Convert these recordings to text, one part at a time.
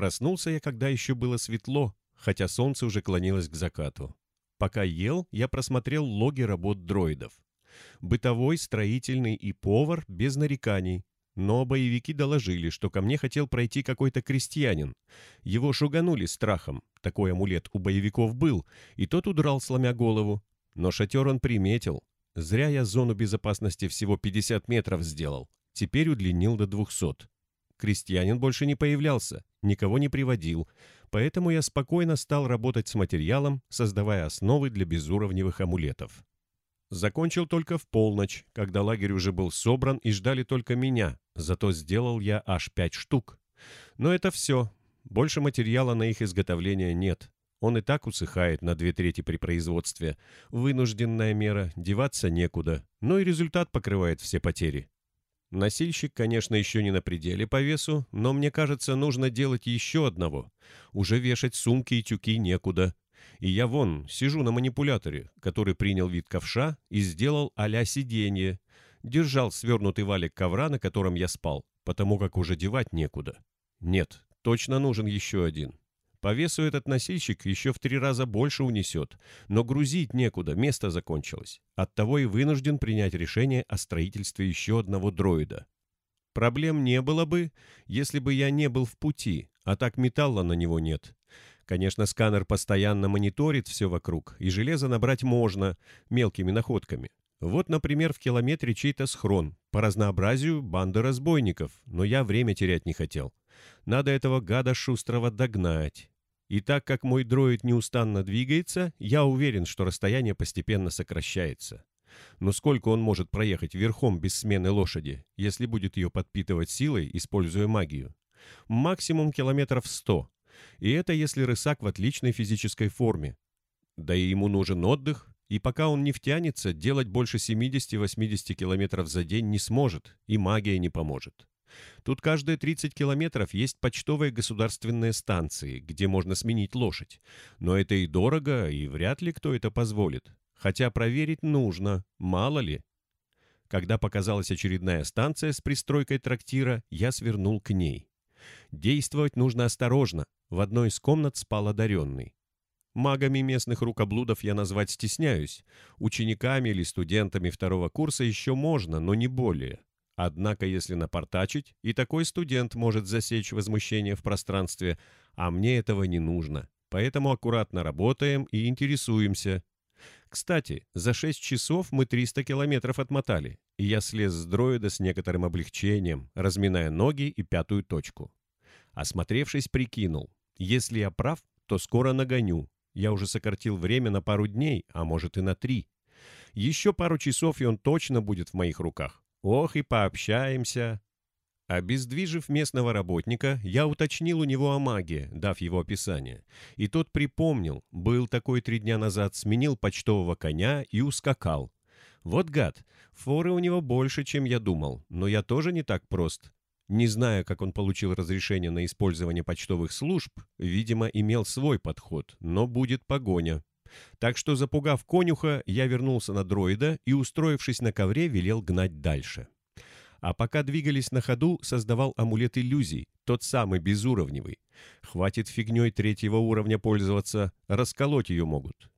Проснулся я, когда еще было светло, хотя солнце уже клонилось к закату. Пока ел, я просмотрел логи работ дроидов. Бытовой, строительный и повар без нареканий. Но боевики доложили, что ко мне хотел пройти какой-то крестьянин. Его шуганули страхом, такой амулет у боевиков был, и тот удрал, сломя голову. Но шатер он приметил. Зря я зону безопасности всего 50 метров сделал. Теперь удлинил до 200. Крестьянин больше не появлялся, никого не приводил, поэтому я спокойно стал работать с материалом, создавая основы для безуровневых амулетов. Закончил только в полночь, когда лагерь уже был собран и ждали только меня, зато сделал я аж пять штук. Но это все. Больше материала на их изготовление нет. Он и так усыхает на две трети при производстве. Вынужденная мера, деваться некуда, но и результат покрывает все потери. Носильщик, конечно, еще не на пределе по весу, но мне кажется, нужно делать еще одного. Уже вешать сумки и тюки некуда. И я вон, сижу на манипуляторе, который принял вид ковша и сделал а-ля сиденье. Держал свернутый валик ковра, на котором я спал, потому как уже девать некуда. Нет, точно нужен еще один. По весу этот носильщик еще в три раза больше унесет, но грузить некуда, место закончилось. Оттого и вынужден принять решение о строительстве еще одного дроида. Проблем не было бы, если бы я не был в пути, а так металла на него нет. Конечно, сканер постоянно мониторит все вокруг, и железо набрать можно, мелкими находками. Вот, например, в километре чей-то схрон, по разнообразию банда разбойников, но я время терять не хотел. Надо этого гада шустрого догнать. И так как мой дроид неустанно двигается, я уверен, что расстояние постепенно сокращается. Но сколько он может проехать верхом без смены лошади, если будет ее подпитывать силой, используя магию? Максимум километров сто. И это если рысак в отличной физической форме. Да и ему нужен отдых, и пока он не втянется, делать больше 70-80 километров за день не сможет, и магия не поможет. Тут каждые 30 километров есть почтовые государственные станции, где можно сменить лошадь. Но это и дорого, и вряд ли кто это позволит. Хотя проверить нужно, мало ли. Когда показалась очередная станция с пристройкой трактира, я свернул к ней. Действовать нужно осторожно. В одной из комнат спал одаренный. Магами местных рукоблудов я назвать стесняюсь. Учениками или студентами второго курса еще можно, но не более. Однако, если напортачить, и такой студент может засечь возмущение в пространстве, а мне этого не нужно. Поэтому аккуратно работаем и интересуемся. Кстати, за 6 часов мы 300 километров отмотали, и я слез с дроида с некоторым облегчением, разминая ноги и пятую точку. Осмотревшись, прикинул. Если я прав, то скоро нагоню. Я уже сократил время на пару дней, а может и на три. Еще пару часов, и он точно будет в моих руках. Ох и пообщаемся. Обездвижив местного работника, я уточнил у него о магии, дав его описание. И тот припомнил, был такой три дня назад, сменил почтового коня и ускакал. Вот гад, форы у него больше, чем я думал, но я тоже не так прост. Не зная, как он получил разрешение на использование почтовых служб, видимо, имел свой подход, но будет погоня. Так что, запугав конюха, я вернулся на дроида и, устроившись на ковре, велел гнать дальше. А пока двигались на ходу, создавал амулет иллюзий, тот самый безуровневый. Хватит фигней третьего уровня пользоваться, расколоть ее могут.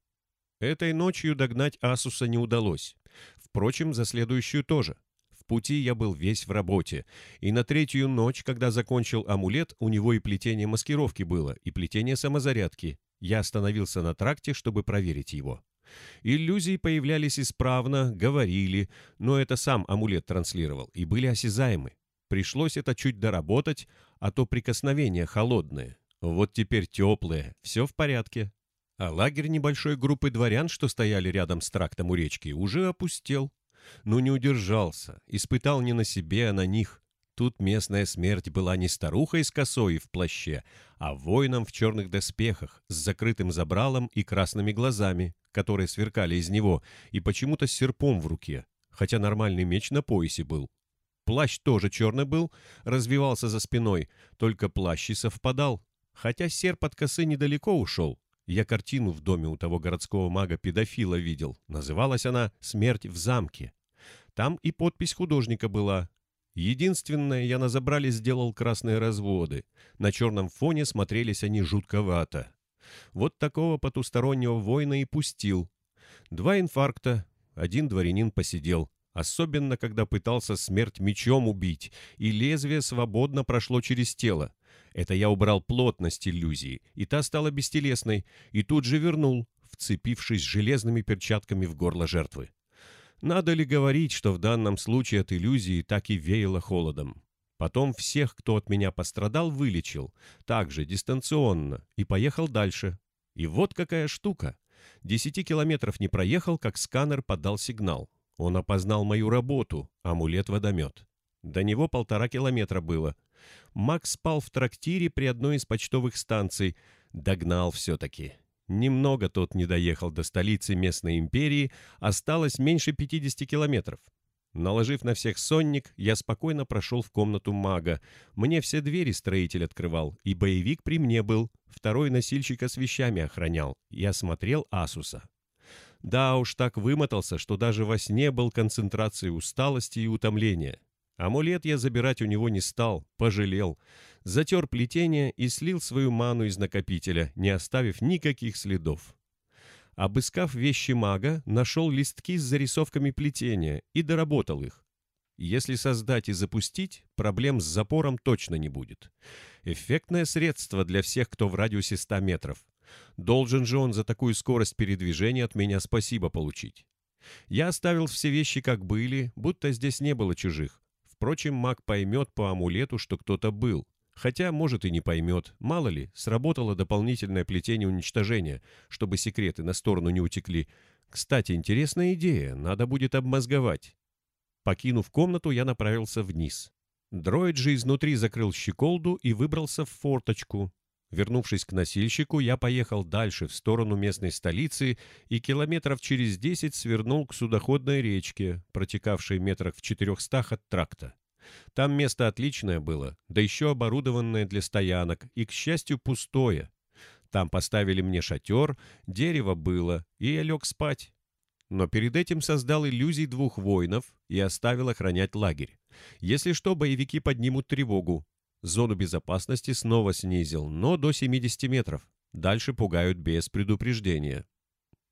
Этой ночью догнать Асуса не удалось. Впрочем, за следующую тоже. В пути я был весь в работе, и на третью ночь, когда закончил амулет, у него и плетение маскировки было, и плетение самозарядки, я остановился на тракте, чтобы проверить его. Иллюзии появлялись исправно, говорили, но это сам амулет транслировал, и были осязаемы. Пришлось это чуть доработать, а то прикосновения холодные. Вот теперь теплые, все в порядке. А лагерь небольшой группы дворян, что стояли рядом с трактом у речки, уже опустел. Но не удержался, испытал не на себе, а на них. Тут местная смерть была не старухой с косой в плаще, а воином в черных доспехах, с закрытым забралом и красными глазами, которые сверкали из него, и почему-то с серпом в руке, хотя нормальный меч на поясе был. Плащ тоже черный был, развивался за спиной, только плащ и совпадал. Хотя серп от косы недалеко ушел. Я картину в доме у того городского мага-педофила видел. Называлась она «Смерть в замке». Там и подпись художника была Единственное, я на забрале сделал красные разводы. На черном фоне смотрелись они жутковато. Вот такого потустороннего воина и пустил. Два инфаркта, один дворянин посидел. Особенно, когда пытался смерть мечом убить, и лезвие свободно прошло через тело. Это я убрал плотность иллюзии, и та стала бестелесной, и тут же вернул, вцепившись железными перчатками в горло жертвы. Надо ли говорить, что в данном случае от иллюзии так и веяло холодом? Потом всех, кто от меня пострадал, вылечил, также дистанционно, и поехал дальше. И вот какая штука. Десяти километров не проехал, как сканер подал сигнал. Он опознал мою работу, амулет-водомет. До него полтора километра было. Макс спал в трактире при одной из почтовых станций. Догнал все-таки. Немного тот не доехал до столицы местной империи, осталось меньше 50 километров. Наложив на всех сонник, я спокойно прошел в комнату мага. Мне все двери строитель открывал, и боевик при мне был. Второй носильщика с вещами охранял. Я смотрел Асуса. Да уж так вымотался, что даже во сне был концентрацией усталости и утомления. Амулет я забирать у него не стал, пожалел. Затер плетение и слил свою ману из накопителя, не оставив никаких следов. Обыскав вещи мага, нашел листки с зарисовками плетения и доработал их. Если создать и запустить, проблем с запором точно не будет. Эффектное средство для всех, кто в радиусе 100 метров. Должен же он за такую скорость передвижения от меня спасибо получить. Я оставил все вещи как были, будто здесь не было чужих. Впрочем, маг поймет по амулету, что кто-то был. Хотя, может, и не поймет. Мало ли, сработало дополнительное плетение уничтожения, чтобы секреты на сторону не утекли. Кстати, интересная идея, надо будет обмозговать. Покинув комнату, я направился вниз. Дроид же изнутри закрыл щеколду и выбрался в форточку. Вернувшись к носильщику, я поехал дальше, в сторону местной столицы, и километров через десять свернул к судоходной речке, протекавшей метрах в четырехстах от тракта. Там место отличное было, да еще оборудованное для стоянок, и, к счастью, пустое. Там поставили мне шатер, дерево было, и я лег спать. Но перед этим создал иллюзий двух воинов и оставил охранять лагерь. Если что, боевики поднимут тревогу. Зону безопасности снова снизил, но до 70 метров. Дальше пугают без предупреждения.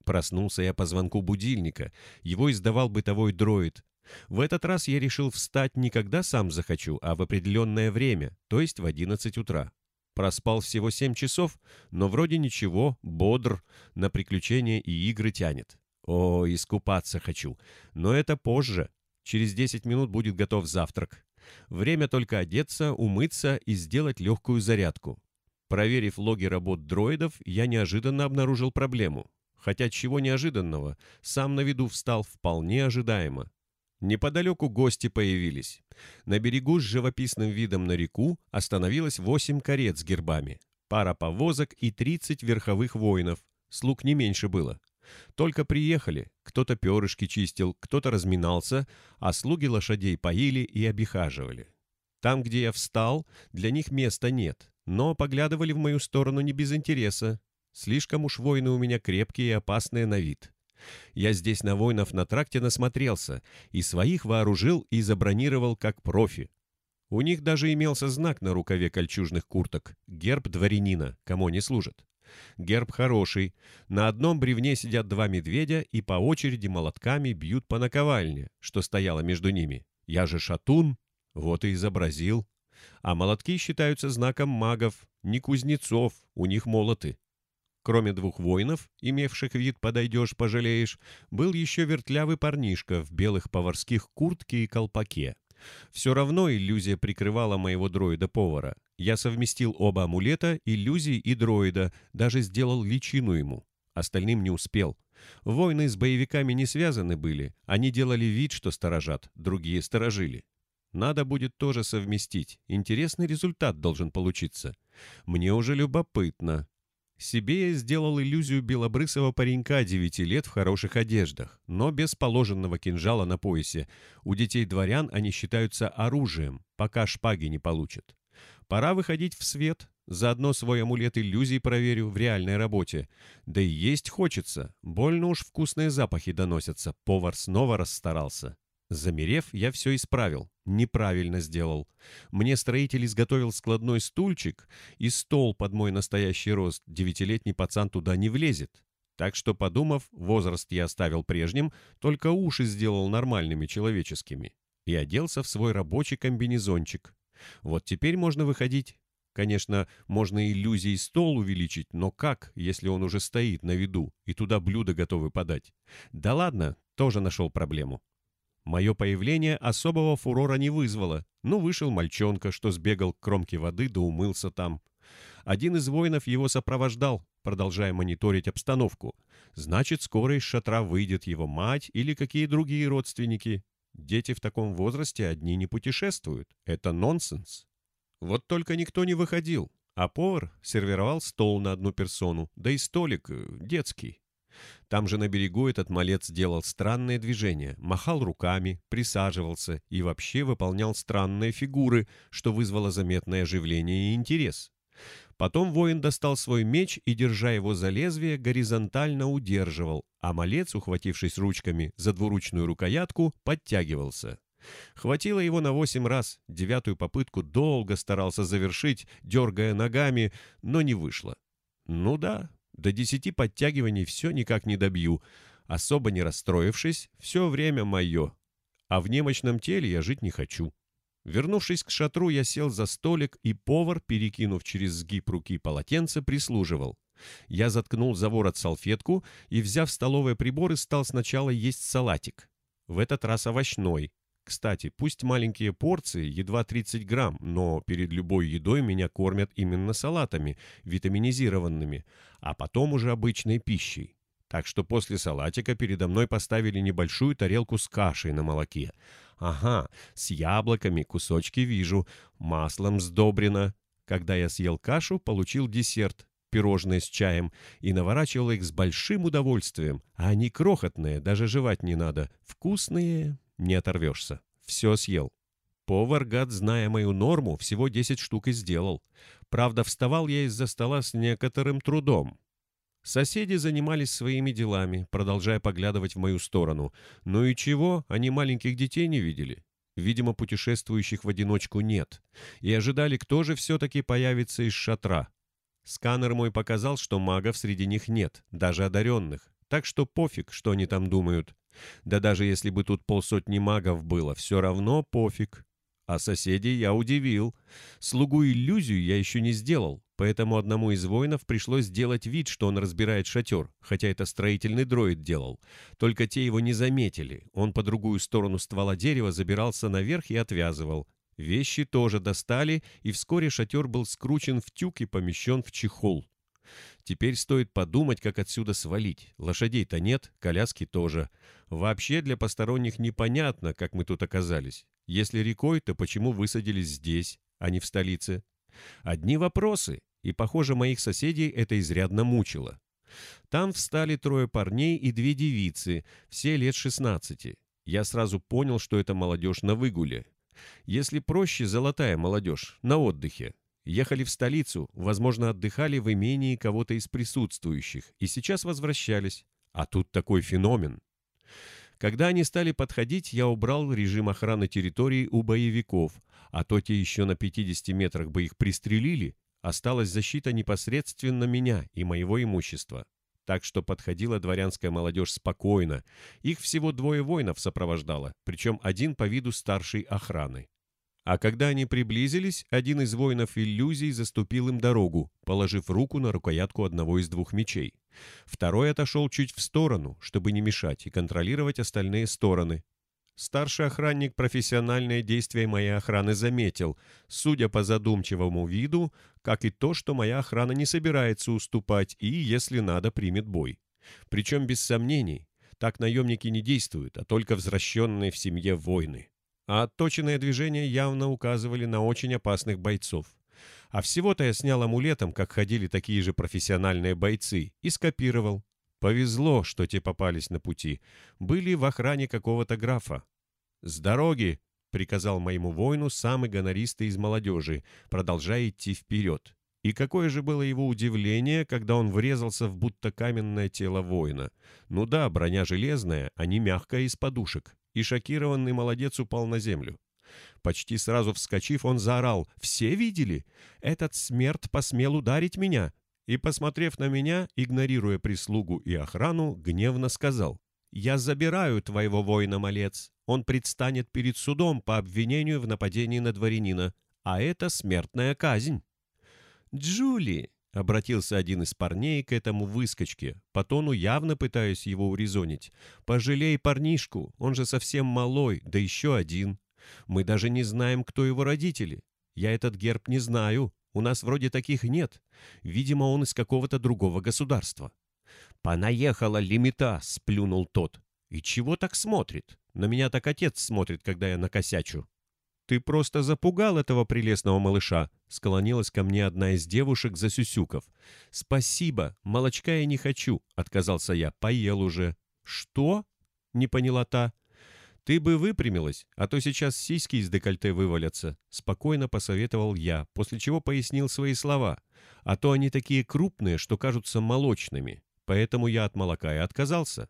Проснулся я по звонку будильника. Его издавал бытовой дроид. В этот раз я решил встать не когда сам захочу, а в определенное время, то есть в 11 утра. Проспал всего 7 часов, но вроде ничего, бодр, на приключения и игры тянет. О, искупаться хочу. Но это позже. Через 10 минут будет готов завтрак. Время только одеться, умыться и сделать легкую зарядку. Проверив логи работ дроидов, я неожиданно обнаружил проблему. Хотя чего неожиданного, сам на виду встал вполне ожидаемо. Неподалеку гости появились. На берегу с живописным видом на реку остановилось восемь карет с гербами, пара повозок и тридцать верховых воинов. Слуг не меньше было. Только приехали, кто-то перышки чистил, кто-то разминался, а слуги лошадей поили и обихаживали. Там, где я встал, для них места нет, но поглядывали в мою сторону не без интереса. Слишком уж воины у меня крепкие и опасные на вид. Я здесь на воинов на тракте насмотрелся, и своих вооружил и забронировал как профи. У них даже имелся знак на рукаве кольчужных курток — герб дворянина, кому они служат. Герб хороший. На одном бревне сидят два медведя и по очереди молотками бьют по наковальне, что стояло между ними. Я же шатун, вот и изобразил. А молотки считаются знаком магов, не кузнецов, у них молоты. Кроме двух воинов, имевших вид «подойдешь, пожалеешь», был еще вертлявый парнишка в белых поварских куртке и колпаке. Все равно иллюзия прикрывала моего дроида-повара. Я совместил оба амулета, иллюзии и дроида, даже сделал личину ему. Остальным не успел. Войны с боевиками не связаны были, они делали вид, что сторожат, другие сторожили. Надо будет тоже совместить, интересный результат должен получиться. Мне уже любопытно, себе я сделал иллюзию белобрысого паренька девяти лет в хороших одеждах, но без положенного кинжала на поясе. У детей дворян они считаются оружием, пока шпаги не получат. Пора выходить в свет, заодно свой амулет иллюзий проверю в реальной работе. Да и есть хочется, больно уж вкусные запахи доносятся, повар снова расстарался. Замерев, я все исправил. Неправильно сделал. Мне строитель изготовил складной стульчик, и стол под мой настоящий рост. Девятилетний пацан туда не влезет. Так что, подумав, возраст я оставил прежним, только уши сделал нормальными, человеческими. И оделся в свой рабочий комбинезончик. Вот теперь можно выходить. Конечно, можно иллюзией стол увеличить, но как, если он уже стоит на виду, и туда блюда готовы подать? Да ладно, тоже нашел проблему. Мое появление особого фурора не вызвало. Ну, вышел мальчонка, что сбегал к кромке воды да умылся там. Один из воинов его сопровождал, продолжая мониторить обстановку. Значит, скоро из шатра выйдет его мать или какие другие родственники. Дети в таком возрасте одни не путешествуют. Это нонсенс. Вот только никто не выходил, а повар сервировал стол на одну персону, да и столик э, детский. Там же на берегу этот малец делал странные движения, махал руками, присаживался и вообще выполнял странные фигуры, что вызвало заметное оживление и интерес. Потом воин достал свой меч и, держа его за лезвие, горизонтально удерживал, а малец, ухватившись ручками за двуручную рукоятку, подтягивался. Хватило его на восемь раз, девятую попытку долго старался завершить, дергая ногами, но не вышло. Ну да, до десяти подтягиваний все никак не добью. Особо не расстроившись, все время мое. А в немощном теле я жить не хочу. Вернувшись к шатру, я сел за столик, и повар, перекинув через сгиб руки полотенце, прислуживал. Я заткнул за ворот салфетку и, взяв столовые приборы, стал сначала есть салатик. В этот раз овощной, кстати, пусть маленькие порции, едва 30 грамм, но перед любой едой меня кормят именно салатами, витаминизированными, а потом уже обычной пищей. Так что после салатика передо мной поставили небольшую тарелку с кашей на молоке. Ага, с яблоками, кусочки вижу, маслом сдобрено. Когда я съел кашу, получил десерт, пирожные с чаем, и наворачивал их с большим удовольствием. А они крохотные, даже жевать не надо. Вкусные, не оторвешься. Все съел. Повар, гад, зная мою норму, всего 10 штук и сделал. Правда, вставал я из-за стола с некоторым трудом. Соседи занимались своими делами, продолжая поглядывать в мою сторону. Ну и чего, они маленьких детей не видели? Видимо, путешествующих в одиночку нет. И ожидали, кто же все-таки появится из шатра. Сканер мой показал, что магов среди них нет, даже одаренных. Так что пофиг, что они там думают. Да даже если бы тут полсотни магов было, все равно пофиг. А соседей я удивил. Слугу иллюзию я еще не сделал, поэтому одному из воинов пришлось сделать вид, что он разбирает шатер, хотя это строительный дроид делал. Только те его не заметили. Он по другую сторону ствола дерева забирался наверх и отвязывал. Вещи тоже достали, и вскоре шатер был скручен в тюк и помещен в чехол. Теперь стоит подумать, как отсюда свалить. Лошадей-то нет, коляски тоже. Вообще для посторонних непонятно, как мы тут оказались. Если рекой, то почему высадились здесь, а не в столице? Одни вопросы, и, похоже, моих соседей это изрядно мучило. Там встали трое парней и две девицы, все лет 16. Я сразу понял, что это молодежь на выгуле. Если проще, золотая молодежь, на отдыхе. Ехали в столицу, возможно, отдыхали в имении кого-то из присутствующих, и сейчас возвращались. А тут такой феномен. Когда они стали подходить, я убрал режим охраны территории у боевиков, а то те еще на 50 метрах бы их пристрелили, осталась защита непосредственно меня и моего имущества. Так что подходила дворянская молодежь спокойно. Их всего двое воинов сопровождало, причем один по виду старшей охраны. А когда они приблизились, один из воинов иллюзий заступил им дорогу, положив руку на рукоятку одного из двух мечей. Второй отошел чуть в сторону, чтобы не мешать и контролировать остальные стороны. Старший охранник профессиональные действия моей охраны заметил, судя по задумчивому виду, как и то, что моя охрана не собирается уступать и, если надо, примет бой. Причем без сомнений, так наемники не действуют, а только возвращенные в семье войны а отточенные движения явно указывали на очень опасных бойцов. А всего-то я снял амулетом, как ходили такие же профессиональные бойцы, и скопировал. Повезло, что те попались на пути. Были в охране какого-то графа. «С дороги!» — приказал моему воину самый гонористый из молодежи, продолжая идти вперед. И какое же было его удивление, когда он врезался в будто каменное тело воина. Ну да, броня железная, а не мягкая из подушек. И шокированный молодец упал на землю. Почти сразу вскочив, он заорал «Все видели? Этот смерть посмел ударить меня!» И, посмотрев на меня, игнорируя прислугу и охрану, гневно сказал «Я забираю твоего воина-малец. Он предстанет перед судом по обвинению в нападении на дворянина, а это смертная казнь». «Джули!» — обратился один из парней к этому выскочке, по тону явно пытаясь его урезонить. «Пожалей парнишку, он же совсем малой, да еще один. Мы даже не знаем, кто его родители. Я этот герб не знаю, у нас вроде таких нет. Видимо, он из какого-то другого государства». «Понаехала лимита!» — сплюнул тот. «И чего так смотрит? На меня так отец смотрит, когда я накосячу». «Ты просто запугал этого прелестного малыша», — склонилась ко мне одна из девушек, засюсюков. «Спасибо, молочка я не хочу», — отказался я, — «поел уже». «Что?» — не поняла та. «Ты бы выпрямилась, а то сейчас сиськи из декольте вывалятся», — спокойно посоветовал я, после чего пояснил свои слова. «А то они такие крупные, что кажутся молочными, поэтому я от молока и отказался.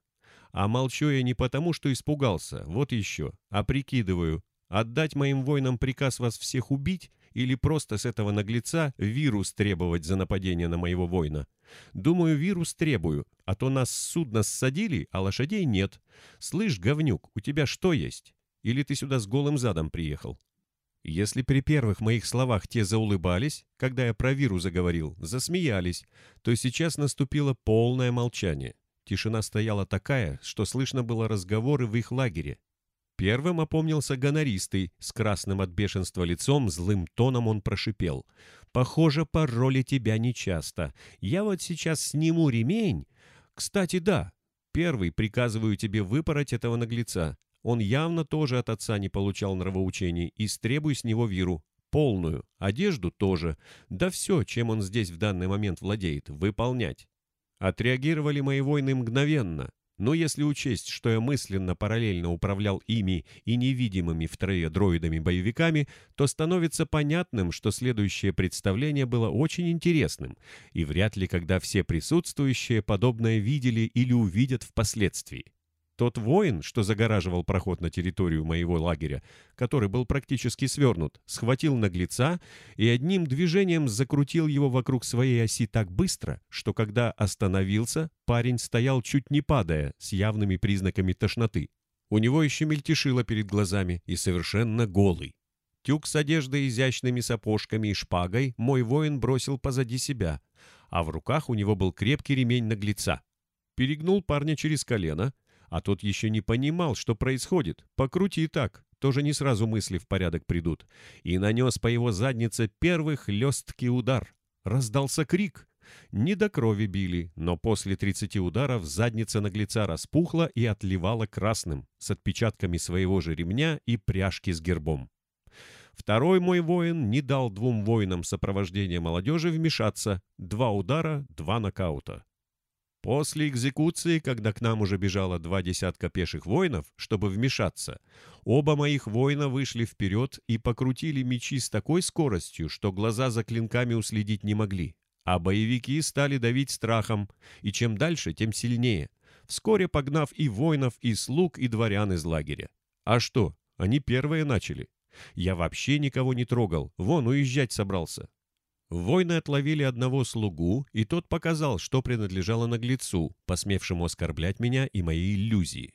А молчу я не потому, что испугался, вот еще, а прикидываю, отдать моим воинам приказ вас всех убить или просто с этого наглеца вирус требовать за нападение на моего воина. Думаю, вирус требую, а то нас с судна ссадили, а лошадей нет. Слышь, говнюк, у тебя что есть? Или ты сюда с голым задом приехал? Если при первых моих словах те заулыбались, когда я про вирус заговорил, засмеялись, то сейчас наступило полное молчание. Тишина стояла такая, что слышно было разговоры в их лагере. Первым опомнился гонористый, с красным от бешенства лицом, злым тоном он прошипел. «Похоже, пароли тебя нечасто. Я вот сейчас сниму ремень. Кстати, да, первый приказываю тебе выпороть этого наглеца. Он явно тоже от отца не получал нравоучений, и стребуй с него виру. Полную. Одежду тоже. Да все, чем он здесь в данный момент владеет, выполнять». Отреагировали мои воины мгновенно. Но если учесть, что я мысленно параллельно управлял ими и невидимыми втрое дроидами-боевиками, то становится понятным, что следующее представление было очень интересным, и вряд ли когда все присутствующие подобное видели или увидят впоследствии. Тот воин, что загораживал проход на территорию моего лагеря, который был практически свернут, схватил наглеца и одним движением закрутил его вокруг своей оси так быстро, что когда остановился, парень стоял чуть не падая, с явными признаками тошноты. У него еще мельтешило перед глазами и совершенно голый. Тюк с одеждой, изящными сапожками и шпагой мой воин бросил позади себя, а в руках у него был крепкий ремень наглеца. Перегнул парня через колено — а тот еще не понимал, что происходит. Покрути так, тоже не сразу мысли в порядок придут. И нанес по его заднице первый хлесткий удар. Раздался крик. Не до крови били, но после 30 ударов задница наглеца распухла и отливала красным, с отпечатками своего же ремня и пряжки с гербом. Второй мой воин не дал двум воинам сопровождения молодежи вмешаться. Два удара, два нокаута. После экзекуции, когда к нам уже бежало два десятка пеших воинов, чтобы вмешаться, оба моих воина вышли вперед и покрутили мечи с такой скоростью, что глаза за клинками уследить не могли. А боевики стали давить страхом, и чем дальше, тем сильнее, вскоре погнав и воинов, и слуг, и дворян из лагеря. А что, они первые начали. Я вообще никого не трогал, вон уезжать собрался. Воины отловили одного слугу, и тот показал, что принадлежало наглецу, посмевшему оскорблять меня и мои иллюзии.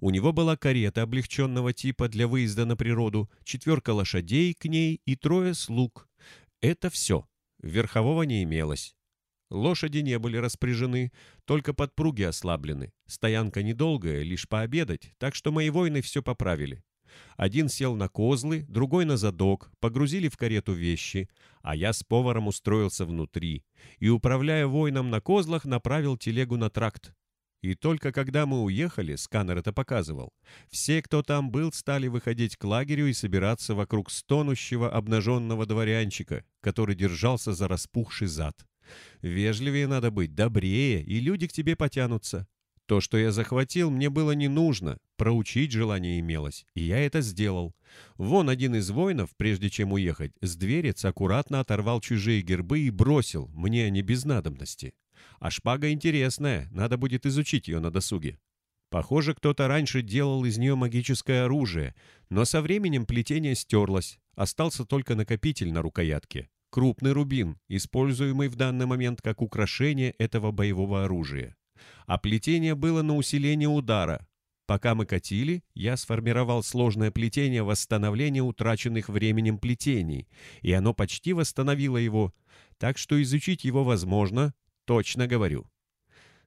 У него была карета облегченного типа для выезда на природу, четверка лошадей к ней и трое слуг. Это все. Верхового не имелось. Лошади не были распряжены, только подпруги ослаблены. Стоянка недолгая, лишь пообедать, так что мои воины все поправили. Один сел на козлы, другой на задок, погрузили в карету вещи, а я с поваром устроился внутри и, управляя воином на козлах, направил телегу на тракт. И только когда мы уехали, сканер это показывал, все, кто там был, стали выходить к лагерю и собираться вокруг стонущего обнаженного дворянчика, который держался за распухший зад. Вежливее надо быть, добрее, и люди к тебе потянутся. То, что я захватил, мне было не нужно, проучить желание имелось, и я это сделал. Вон один из воинов, прежде чем уехать, с дверец аккуратно оторвал чужие гербы и бросил, мне они без надобности. А шпага интересная, надо будет изучить ее на досуге. Похоже, кто-то раньше делал из нее магическое оружие, но со временем плетение стерлось, остался только накопитель на рукоятке. Крупный рубин, используемый в данный момент как украшение этого боевого оружия. А плетение было на усиление удара. Пока мы катили, я сформировал сложное плетение восстановления утраченных временем плетений, и оно почти восстановило его, так что изучить его возможно, точно говорю.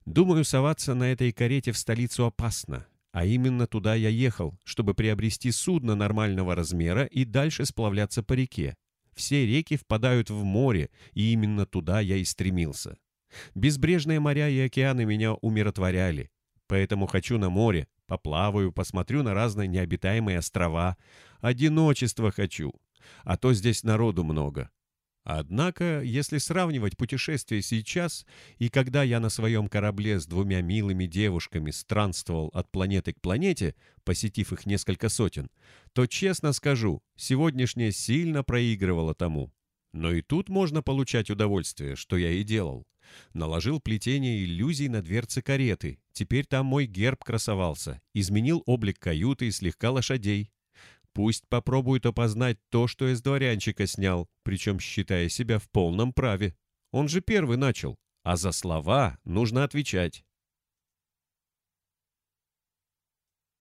Думаю, соваться на этой карете в столицу опасно. А именно туда я ехал, чтобы приобрести судно нормального размера и дальше сплавляться по реке. Все реки впадают в море, и именно туда я и стремился. Безбрежные моря и океаны меня умиротворяли. Поэтому хочу на море, поплаваю, посмотрю на разные необитаемые острова. Одиночество хочу. А то здесь народу много. Однако, если сравнивать путешествие сейчас и когда я на своем корабле с двумя милыми девушками странствовал от планеты к планете, посетив их несколько сотен, то, честно скажу, сегодняшнее сильно проигрывало тому. Но и тут можно получать удовольствие, что я и делал. Наложил плетение иллюзий на дверцы кареты. Теперь там мой герб красовался. Изменил облик каюты и слегка лошадей. Пусть попробует опознать то, что из дворянчика снял, причем считая себя в полном праве. Он же первый начал, а за слова нужно отвечать.